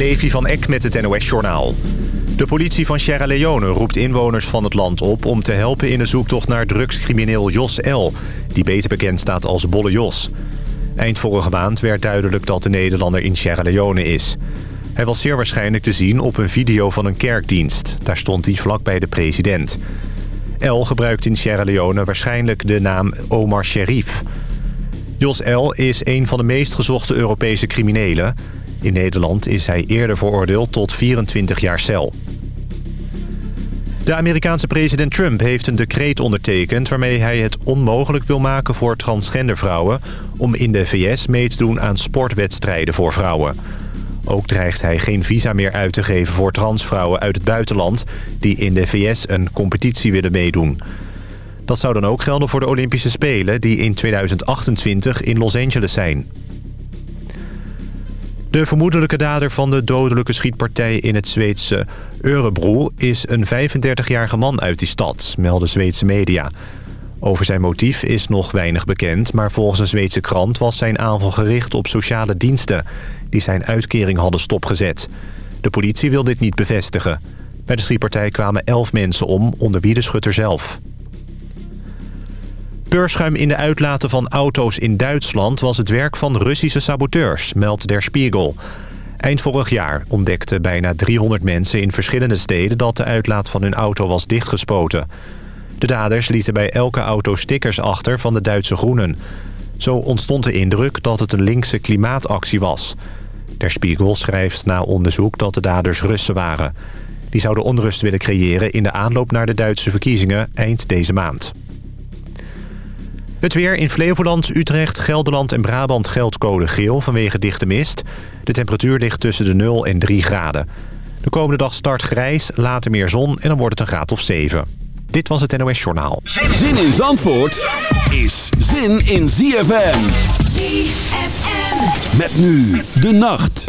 Levi van Eck met het NOS-journaal. De politie van Sierra Leone roept inwoners van het land op... om te helpen in de zoektocht naar drugscrimineel Jos L... die beter bekend staat als Bolle Jos. Eind vorige maand werd duidelijk dat de Nederlander in Sierra Leone is. Hij was zeer waarschijnlijk te zien op een video van een kerkdienst. Daar stond hij vlakbij de president. L gebruikt in Sierra Leone waarschijnlijk de naam Omar Sherif. Jos L is een van de meest gezochte Europese criminelen... In Nederland is hij eerder veroordeeld tot 24 jaar cel. De Amerikaanse president Trump heeft een decreet ondertekend... waarmee hij het onmogelijk wil maken voor transgender vrouwen... om in de VS mee te doen aan sportwedstrijden voor vrouwen. Ook dreigt hij geen visa meer uit te geven voor transvrouwen uit het buitenland... die in de VS een competitie willen meedoen. Dat zou dan ook gelden voor de Olympische Spelen... die in 2028 in Los Angeles zijn. De vermoedelijke dader van de dodelijke schietpartij in het Zweedse Örebro... is een 35-jarige man uit die stad, melden Zweedse media. Over zijn motief is nog weinig bekend... maar volgens een Zweedse krant was zijn aanval gericht op sociale diensten... die zijn uitkering hadden stopgezet. De politie wil dit niet bevestigen. Bij de schietpartij kwamen elf mensen om, onder wie de schutter zelf. Beurschuim in de uitlaten van auto's in Duitsland... was het werk van Russische saboteurs, meldt Der Spiegel. Eind vorig jaar ontdekten bijna 300 mensen in verschillende steden... dat de uitlaat van hun auto was dichtgespoten. De daders lieten bij elke auto stickers achter van de Duitse groenen. Zo ontstond de indruk dat het een linkse klimaatactie was. Der Spiegel schrijft na onderzoek dat de daders Russen waren. Die zouden onrust willen creëren in de aanloop naar de Duitse verkiezingen eind deze maand. Het weer in Flevoland, Utrecht, Gelderland en Brabant geldt code geel vanwege dichte mist. De temperatuur ligt tussen de 0 en 3 graden. De komende dag start grijs, later meer zon en dan wordt het een graad of 7. Dit was het NOS Journaal. Zin in Zandvoort is zin in ZFM. ZFM. Met nu de nacht.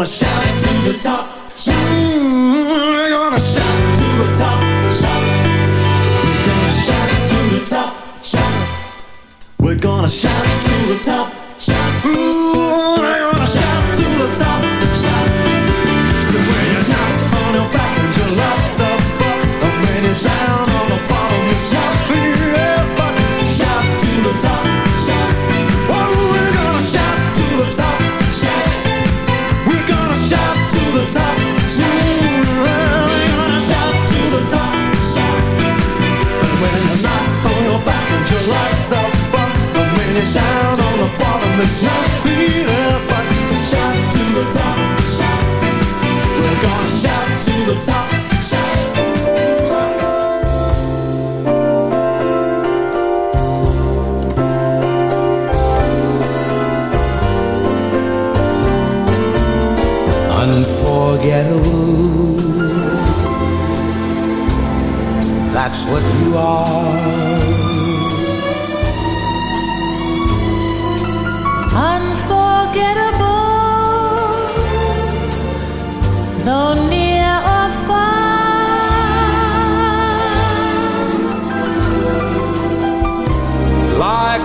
gonna shout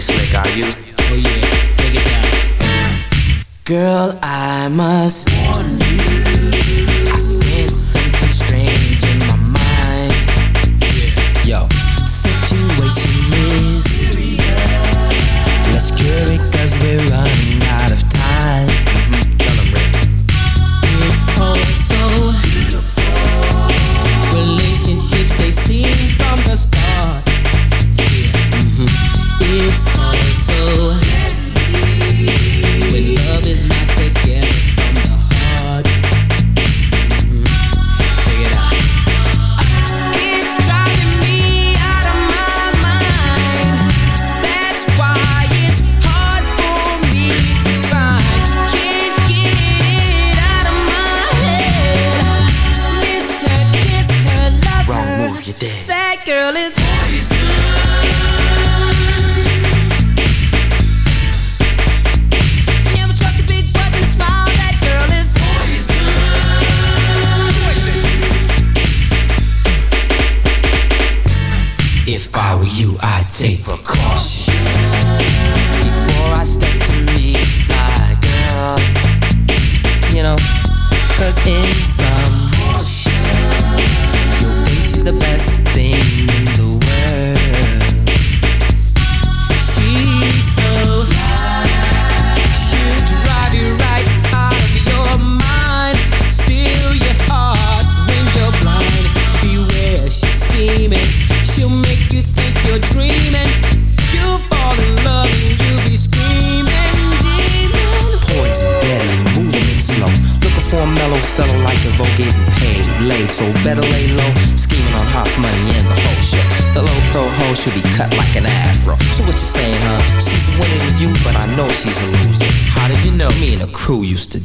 slick, are you?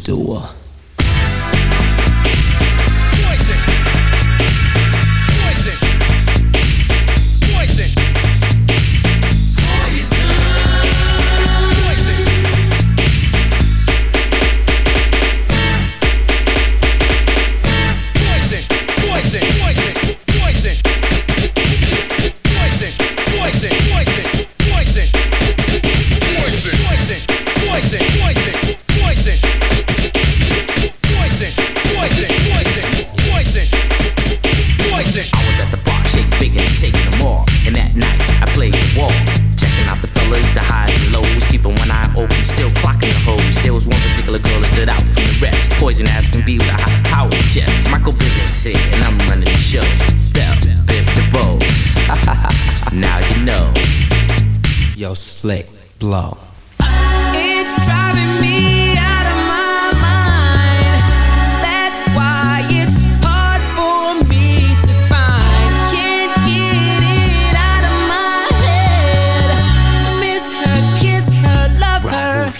door.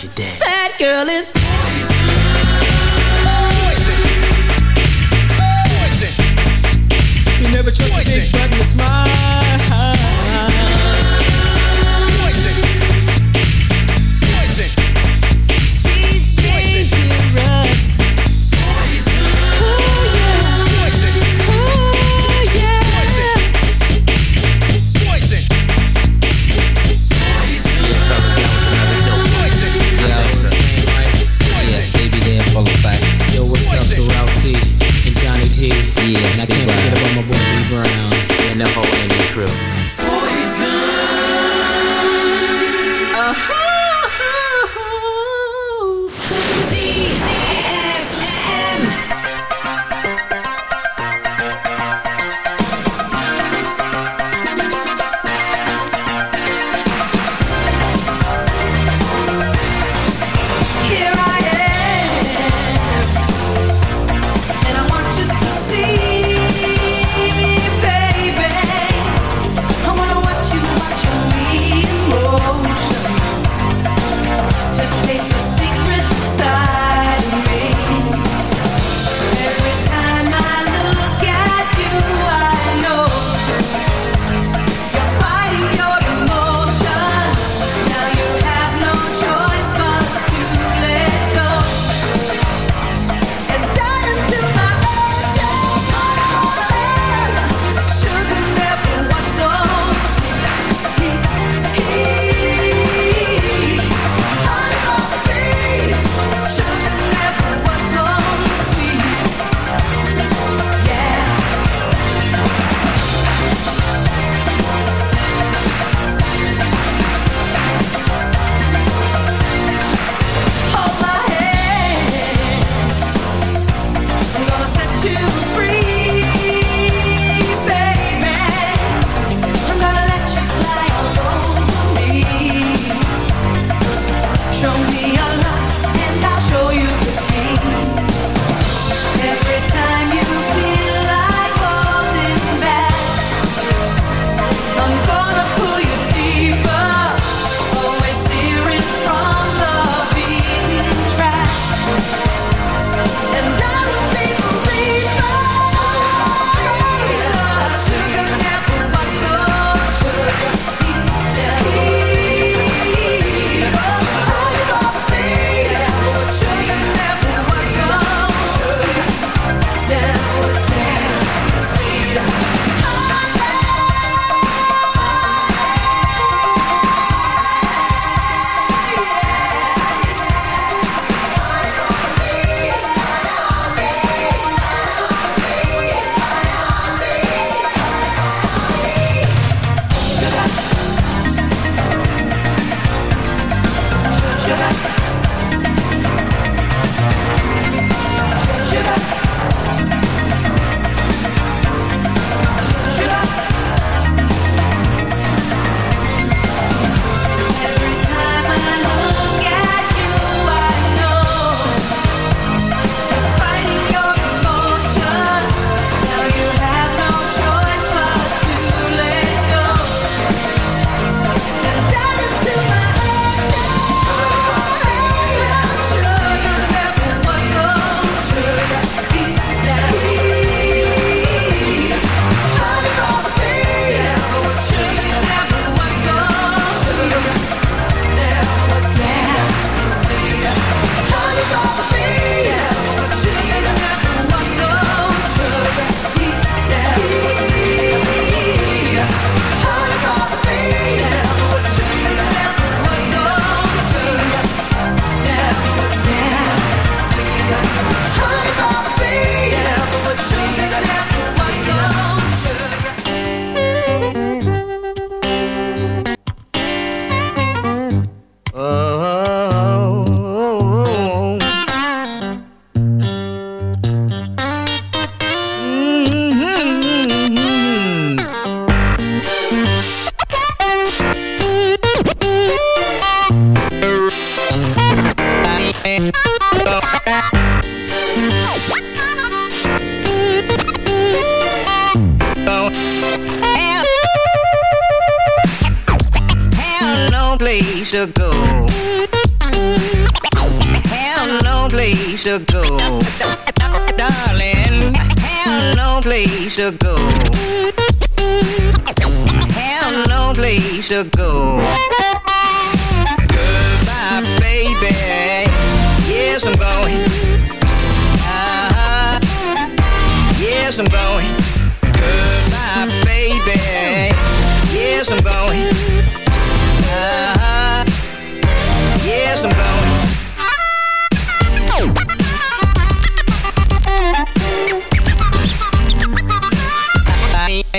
if you dead. Girl is.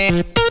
Bye.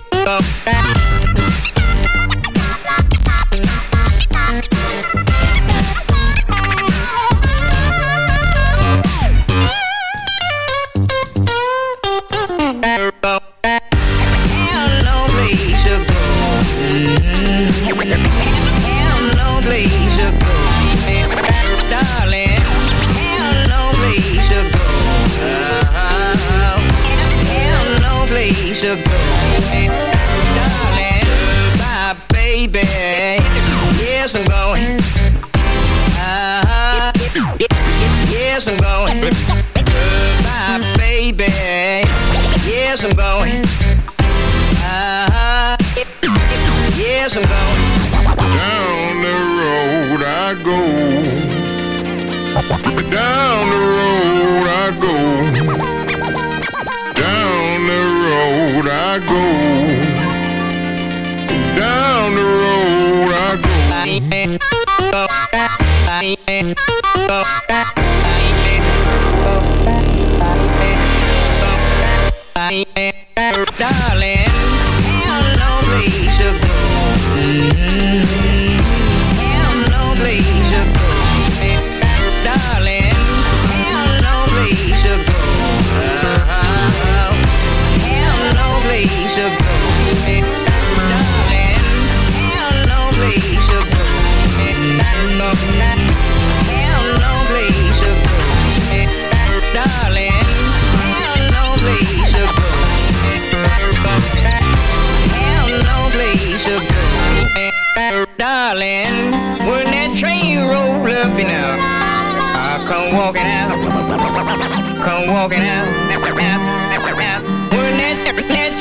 Come walking out.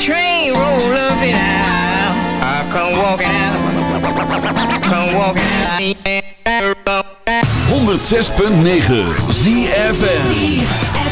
Train out. 106.9 ZFM.